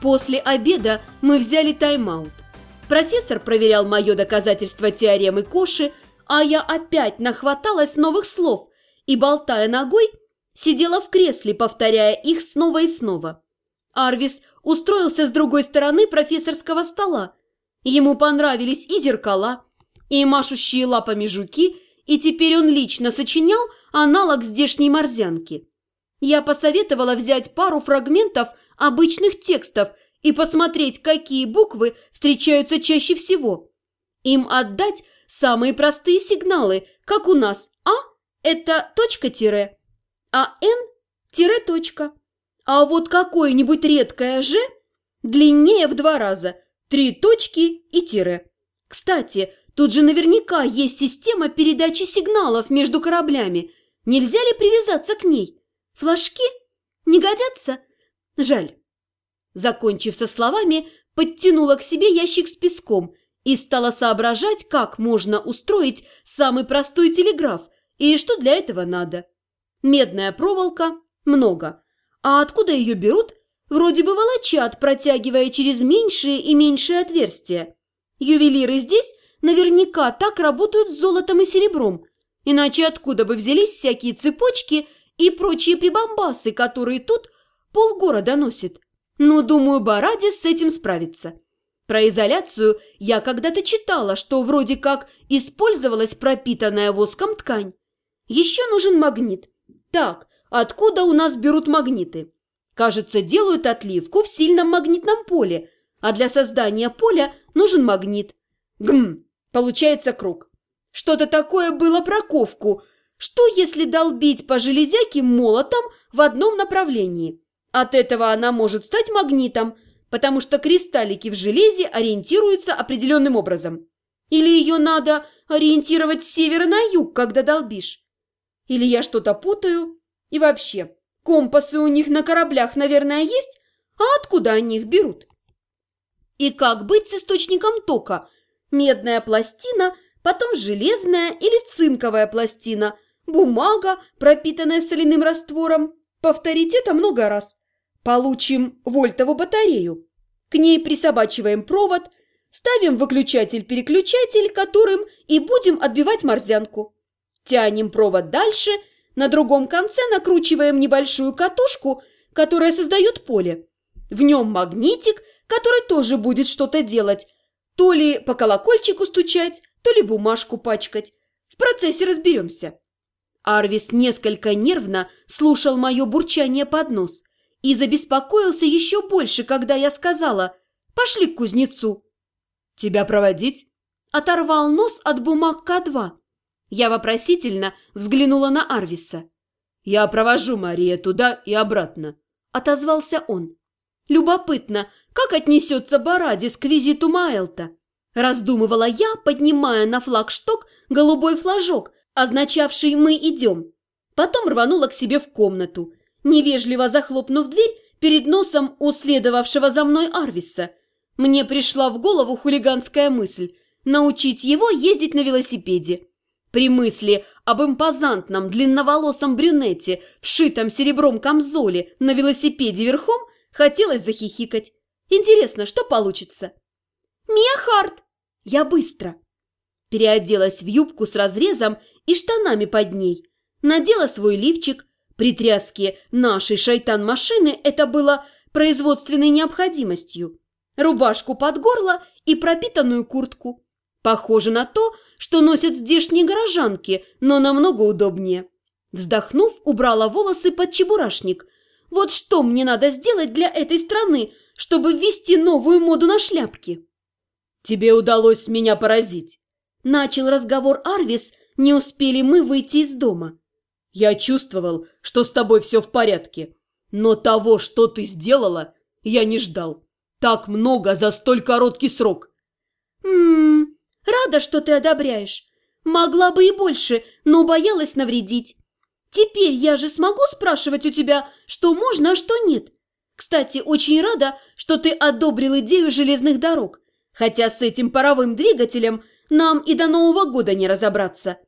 После обеда мы взяли тайм-аут. Профессор проверял мое доказательство теоремы Коши, а я опять нахваталась новых слов и, болтая ногой, сидела в кресле, повторяя их снова и снова. Арвис устроился с другой стороны профессорского стола. Ему понравились и зеркала, и машущие лапами жуки, и теперь он лично сочинял аналог здешней морзянки. Я посоветовала взять пару фрагментов обычных текстов и посмотреть, какие буквы встречаются чаще всего. Им отдать самые простые сигналы, как у нас «А» – это точка-тире, а «Н» – тире точка. А вот какое-нибудь редкое «Ж» длиннее в два раза, три точки и тире. Кстати, тут же наверняка есть система передачи сигналов между кораблями. Нельзя ли привязаться к ней? Флажки? Не годятся? Жаль. Закончив со словами, подтянула к себе ящик с песком и стала соображать, как можно устроить самый простой телеграф и что для этого надо. Медная проволока – много. А откуда ее берут? Вроде бы волочат, протягивая через меньшие и меньшие отверстия. Ювелиры здесь наверняка так работают с золотом и серебром. Иначе откуда бы взялись всякие цепочки и прочие прибамбасы, которые тут полгорода носят? Но, думаю, Барадис с этим справится. Про изоляцию я когда-то читала, что вроде как использовалась пропитанная воском ткань. Еще нужен магнит. Так, откуда у нас берут магниты? Кажется, делают отливку в сильном магнитном поле, а для создания поля нужен магнит. Гм, получается круг. Что-то такое было про ковку. Что, если долбить по железяке молотом в одном направлении? От этого она может стать магнитом, потому что кристаллики в железе ориентируются определенным образом. Или ее надо ориентировать с севера на юг, когда долбишь. Или я что-то путаю. И вообще, компасы у них на кораблях, наверное, есть, а откуда они их берут? И как быть с источником тока? Медная пластина, потом железная или цинковая пластина, бумага, пропитанная соляным раствором. Повторить это много раз. Получим вольтову батарею. К ней присобачиваем провод, ставим выключатель-переключатель, которым и будем отбивать морзянку. Тянем провод дальше, на другом конце накручиваем небольшую катушку, которая создает поле. В нем магнитик, который тоже будет что-то делать, то ли по колокольчику стучать, то ли бумажку пачкать. В процессе разберемся. Арвис несколько нервно слушал мое бурчание под нос и забеспокоился еще больше, когда я сказала «Пошли к кузнецу». «Тебя проводить?» Оторвал нос от бумаг К2. Я вопросительно взглянула на Арвиса. «Я провожу Мария туда и обратно», – отозвался он. «Любопытно, как отнесется Барадис к визиту Маэлта?» Раздумывала я, поднимая на флагшток голубой флажок, означавший «мы идем». Потом рванула к себе в комнату невежливо захлопнув дверь перед носом у следовавшего за мной Арвиса. Мне пришла в голову хулиганская мысль – научить его ездить на велосипеде. При мысли об импозантном длинноволосом брюнете, вшитом серебром камзоле на велосипеде верхом, хотелось захихикать. Интересно, что получится? «Мия Харт!» Я быстро. Переоделась в юбку с разрезом и штанами под ней. Надела свой лифчик, при тряске нашей шайтан-машины это было производственной необходимостью. Рубашку под горло и пропитанную куртку. Похоже на то, что носят здешние горожанки, но намного удобнее. Вздохнув, убрала волосы под чебурашник. Вот что мне надо сделать для этой страны, чтобы ввести новую моду на шляпки? «Тебе удалось меня поразить», – начал разговор Арвис, не успели мы выйти из дома. Я чувствовал, что с тобой все в порядке, но того, что ты сделала, я не ждал. Так много за столь короткий срок. Ммм, рада, что ты одобряешь. Могла бы и больше, но боялась навредить. Теперь я же смогу спрашивать у тебя, что можно, а что нет. Кстати, очень рада, что ты одобрил идею железных дорог, хотя с этим паровым двигателем нам и до Нового года не разобраться.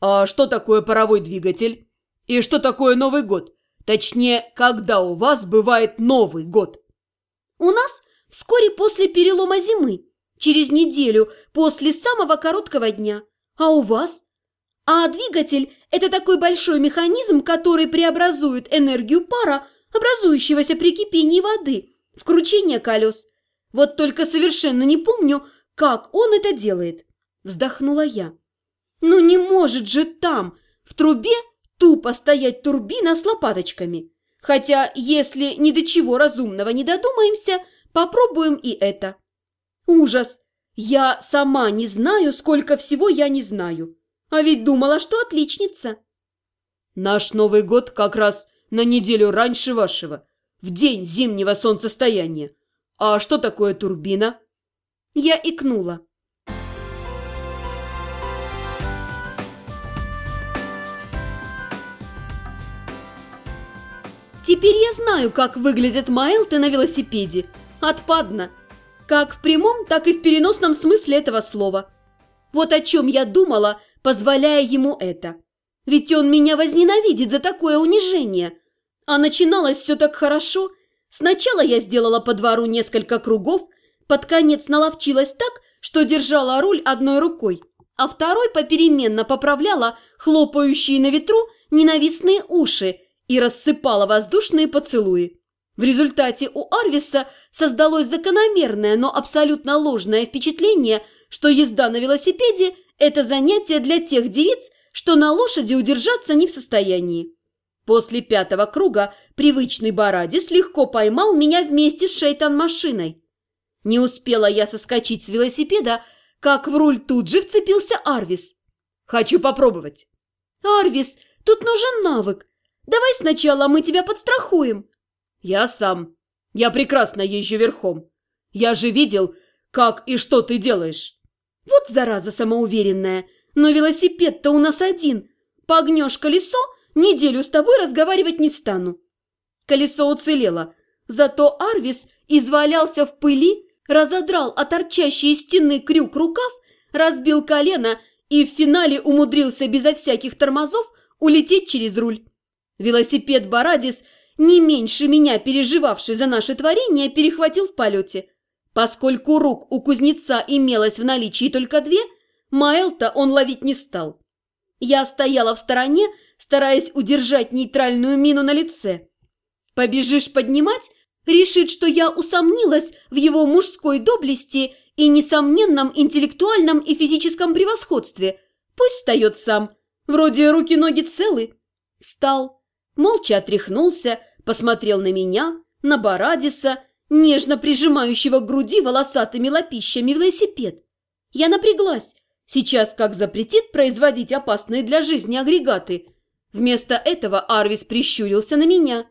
А что такое паровой двигатель? И что такое Новый год? Точнее, когда у вас бывает Новый год? У нас вскоре после перелома зимы, через неделю после самого короткого дня. А у вас? А двигатель – это такой большой механизм, который преобразует энергию пара, образующегося при кипении воды, в кручение колес. Вот только совершенно не помню, как он это делает. Вздохнула я. Ну не может же там, в трубе, тупо стоять турбина с лопаточками. Хотя, если ни до чего разумного не додумаемся, попробуем и это. Ужас! Я сама не знаю, сколько всего я не знаю. А ведь думала, что отличница. Наш Новый год как раз на неделю раньше вашего, в день зимнего солнцестояния. А что такое турбина? Я икнула. Теперь я знаю, как выглядят Майлты на велосипеде. Отпадно. Как в прямом, так и в переносном смысле этого слова. Вот о чем я думала, позволяя ему это. Ведь он меня возненавидит за такое унижение. А начиналось все так хорошо. Сначала я сделала по двору несколько кругов, под конец наловчилась так, что держала руль одной рукой, а второй попеременно поправляла хлопающие на ветру ненавистные уши и рассыпала воздушные поцелуи. В результате у Арвиса создалось закономерное, но абсолютно ложное впечатление, что езда на велосипеде – это занятие для тех девиц, что на лошади удержаться не в состоянии. После пятого круга привычный Барадис легко поймал меня вместе с шейтан-машиной. Не успела я соскочить с велосипеда, как в руль тут же вцепился Арвис. «Хочу попробовать». «Арвис, тут нужен навык. Давай сначала мы тебя подстрахуем». «Я сам. Я прекрасно езжу верхом. Я же видел, как и что ты делаешь». «Вот зараза самоуверенная. Но велосипед-то у нас один. Погнешь колесо, неделю с тобой разговаривать не стану». Колесо уцелело. Зато Арвис извалялся в пыли, разодрал от торчащей стены крюк рукав, разбил колено и в финале умудрился безо всяких тормозов улететь через руль. Велосипед Барадис, не меньше меня переживавший за наше творение, перехватил в полете. Поскольку рук у кузнеца имелось в наличии только две, Маэлта он ловить не стал. Я стояла в стороне, стараясь удержать нейтральную мину на лице. Побежишь поднимать, решит, что я усомнилась в его мужской доблести и несомненном интеллектуальном и физическом превосходстве. Пусть встает сам. Вроде руки-ноги целы. Встал, молча отряхнулся, посмотрел на меня, на Барадиса, нежно прижимающего к груди волосатыми лопищами велосипед. Я напряглась. Сейчас как запретит производить опасные для жизни агрегаты. Вместо этого Арвис прищурился на меня.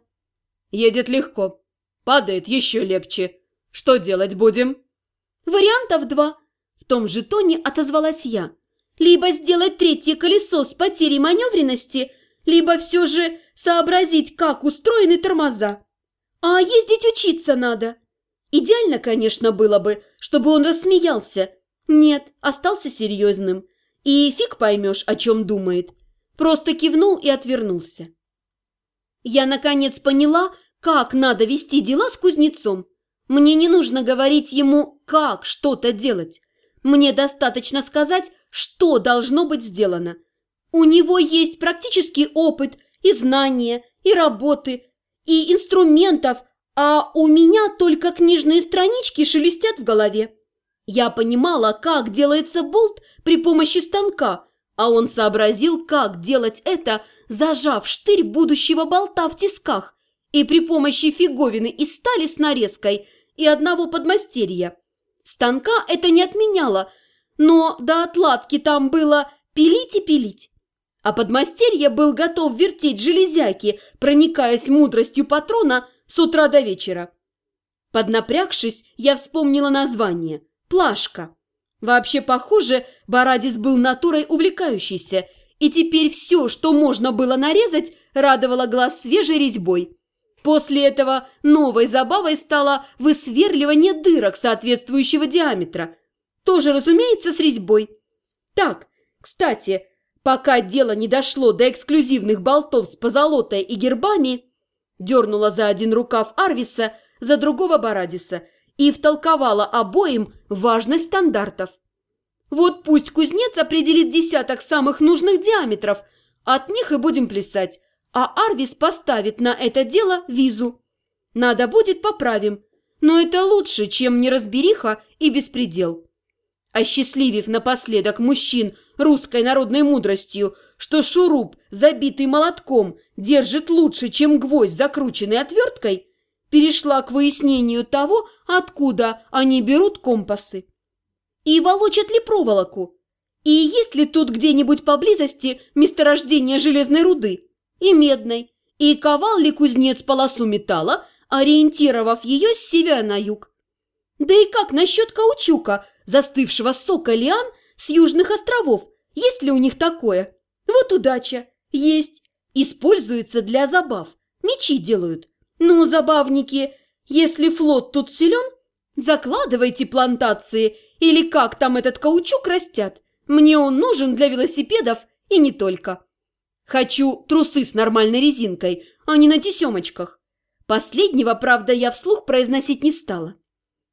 Едет легко. Падает еще легче. Что делать будем? Вариантов два. В том же тоне отозвалась я. Либо сделать третье колесо с потерей маневренности – либо все же сообразить, как устроены тормоза. А ездить учиться надо. Идеально, конечно, было бы, чтобы он рассмеялся. Нет, остался серьезным. И фиг поймешь, о чем думает. Просто кивнул и отвернулся. Я, наконец, поняла, как надо вести дела с кузнецом. Мне не нужно говорить ему, как что-то делать. Мне достаточно сказать, что должно быть сделано. У него есть практический опыт и знания, и работы, и инструментов, а у меня только книжные странички шелестят в голове. Я понимала, как делается болт при помощи станка, а он сообразил, как делать это, зажав штырь будущего болта в тисках и при помощи фиговины из стали с нарезкой и одного подмастерья. Станка это не отменяло, но до отладки там было пилить и пилить а подмастерье был готов вертеть железяки, проникаясь мудростью патрона с утра до вечера. Поднапрягшись, я вспомнила название – «Плашка». Вообще, похоже, Барадис был натурой увлекающейся, и теперь все, что можно было нарезать, радовало глаз свежей резьбой. После этого новой забавой стало высверливание дырок соответствующего диаметра. Тоже, разумеется, с резьбой. Так, кстати, Пока дело не дошло до эксклюзивных болтов с позолотой и гербами, дернула за один рукав Арвиса, за другого Барадиса и втолковала обоим важность стандартов. Вот пусть кузнец определит десяток самых нужных диаметров, от них и будем плясать, а Арвис поставит на это дело визу. Надо будет поправим, но это лучше, чем неразбериха и беспредел. Осчастливив напоследок мужчин русской народной мудростью, что шуруп, забитый молотком, держит лучше, чем гвоздь, закрученный отверткой, перешла к выяснению того, откуда они берут компасы. И волочат ли проволоку? И есть ли тут где-нибудь поблизости месторождение железной руды? И медной? И ковал ли кузнец полосу металла, ориентировав ее с севера на юг? Да и как насчет каучука, застывшего сока лиан с южных островов? Есть ли у них такое? Вот удача. Есть. Используется для забав. Мечи делают. Ну, забавники, если флот тут силен, закладывайте плантации или как там этот каучук растят. Мне он нужен для велосипедов и не только. Хочу трусы с нормальной резинкой, а не на тесемочках. Последнего, правда, я вслух произносить не стала.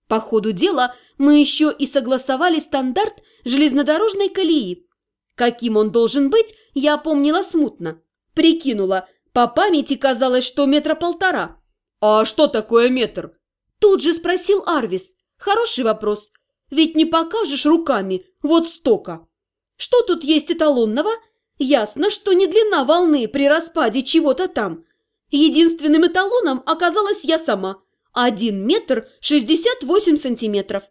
По ходу дела мы еще и согласовали стандарт железнодорожной колеи. Каким он должен быть, я помнила смутно. Прикинула, по памяти казалось, что метра полтора. «А что такое метр?» Тут же спросил Арвис. Хороший вопрос. Ведь не покажешь руками, вот стока. Что тут есть эталонного? Ясно, что не длина волны при распаде чего-то там. Единственным эталоном оказалась я сама – один метр шестьдесят восемь сантиметров,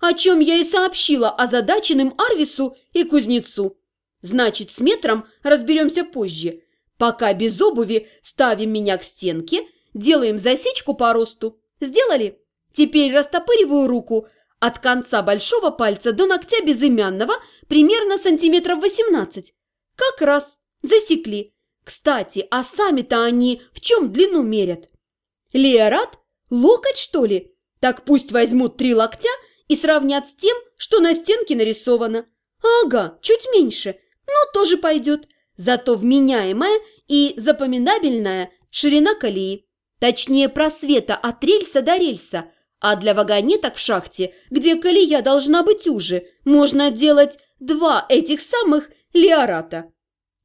о чем я и сообщила озадаченным Арвису и Кузнецу. Значит, с метром разберемся позже. Пока без обуви ставим меня к стенке, делаем засечку по росту. Сделали? Теперь растопыриваю руку от конца большого пальца до ногтя безымянного примерно сантиметров восемнадцать. Как раз засекли. Кстати, а сами-то они в чем длину мерят? Леорат Локоть, что ли? Так пусть возьмут три локтя и сравнят с тем, что на стенке нарисовано. Ага, чуть меньше, но тоже пойдет. Зато вменяемая и запоминабельная ширина колеи. Точнее, просвета от рельса до рельса. А для вагонеток в шахте, где колея должна быть уже, можно делать два этих самых леората.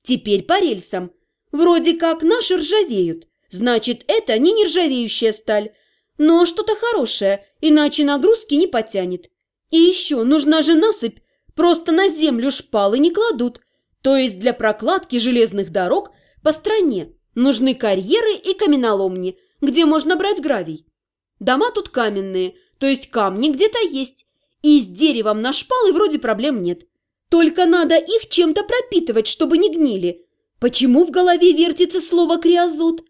Теперь по рельсам. Вроде как наши ржавеют. Значит, это не нержавеющая сталь, но что-то хорошее, иначе нагрузки не потянет. И еще нужна же насыпь, просто на землю шпалы не кладут. То есть для прокладки железных дорог по стране нужны карьеры и каменоломни, где можно брать гравий. Дома тут каменные, то есть камни где-то есть. И с деревом на шпалы вроде проблем нет. Только надо их чем-то пропитывать, чтобы не гнили. Почему в голове вертится слово «криозот»?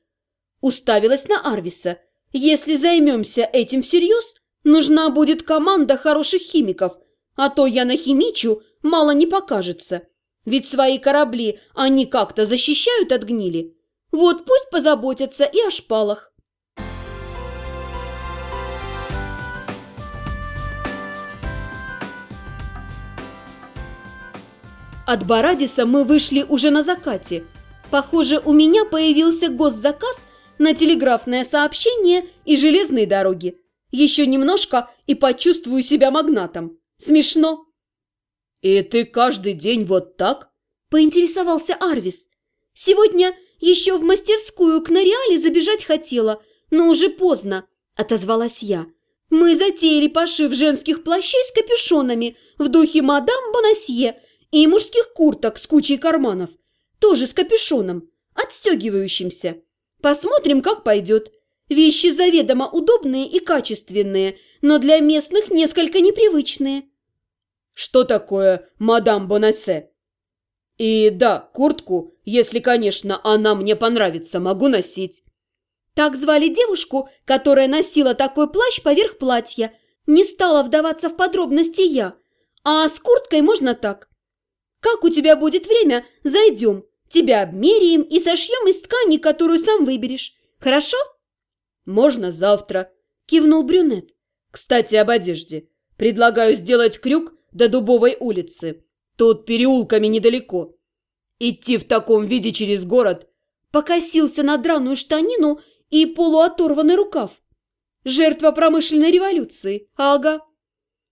Уставилась на Арвиса – если займемся этим всерьез, нужна будет команда хороших химиков, а то я нахимичу, мало не покажется. Ведь свои корабли они как-то защищают от гнили. Вот пусть позаботятся и о шпалах. От Барадиса мы вышли уже на закате. Похоже, у меня появился госзаказ на телеграфное сообщение и железные дороги. Еще немножко и почувствую себя магнатом. Смешно. «И ты каждый день вот так?» – поинтересовался Арвис. «Сегодня еще в мастерскую к Нориале забежать хотела, но уже поздно», – отозвалась я. «Мы затеяли пошив женских плащей с капюшонами в духе мадам Бонасье и мужских курток с кучей карманов, тоже с капюшоном, отстегивающимся». Посмотрим, как пойдет. Вещи заведомо удобные и качественные, но для местных несколько непривычные. Что такое мадам Бонасе? И да, куртку, если, конечно, она мне понравится, могу носить. Так звали девушку, которая носила такой плащ поверх платья. Не стала вдаваться в подробности я. А с курткой можно так. Как у тебя будет время, зайдем. Тебя обмеряем и сошьем из ткани, которую сам выберешь. Хорошо?» «Можно завтра», – кивнул брюнет. «Кстати, об одежде. Предлагаю сделать крюк до Дубовой улицы. Тут переулками недалеко. Идти в таком виде через город...» Покосился на драную штанину и полуоторванный рукав. Жертва промышленной революции. Ага.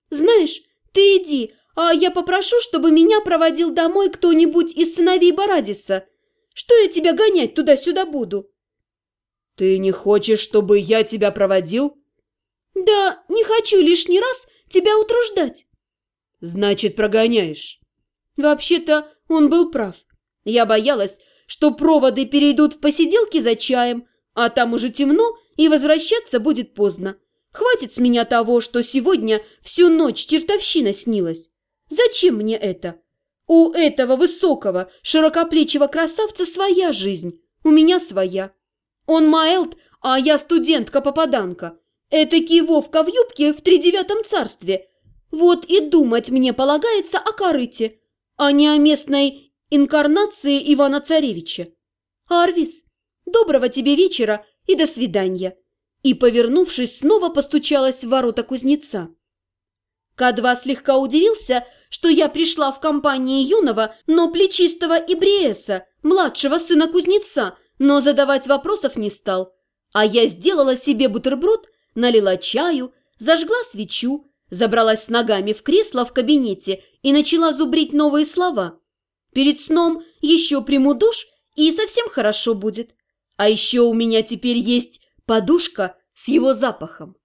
Знаешь, ты иди, а я попрошу, чтобы меня проводил домой кто-нибудь из сыновей Барадиса. Что я тебя гонять туда-сюда буду? Ты не хочешь, чтобы я тебя проводил? Да, не хочу лишний раз тебя утруждать. Значит, прогоняешь. Вообще-то он был прав. Я боялась, что проводы перейдут в посиделки за чаем, а там уже темно, и возвращаться будет поздно. Хватит с меня того, что сегодня всю ночь чертовщина снилась. Зачем мне это? У этого высокого, широкоплечего красавца своя жизнь, у меня своя. Он Маэлт, а я студентка-попаданка. Этакий Вовка в юбке в тридевятом царстве. Вот и думать мне полагается о корыте, а не о местной инкарнации Ивана-Царевича. Арвис, доброго тебе вечера и до свидания. И, повернувшись, снова постучалась в ворота кузнеца. К2 слегка удивился, что я пришла в компании юного, но плечистого Ибриеса, младшего сына кузнеца, но задавать вопросов не стал. А я сделала себе бутерброд, налила чаю, зажгла свечу, забралась с ногами в кресло в кабинете и начала зубрить новые слова. Перед сном еще приму душ, и совсем хорошо будет. А еще у меня теперь есть подушка с его запахом.